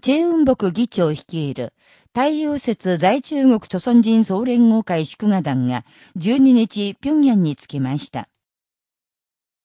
チェ・ウンボク議長率いる、太陽節在中国著存人総連合会祝賀団が12日、平壌に着きました。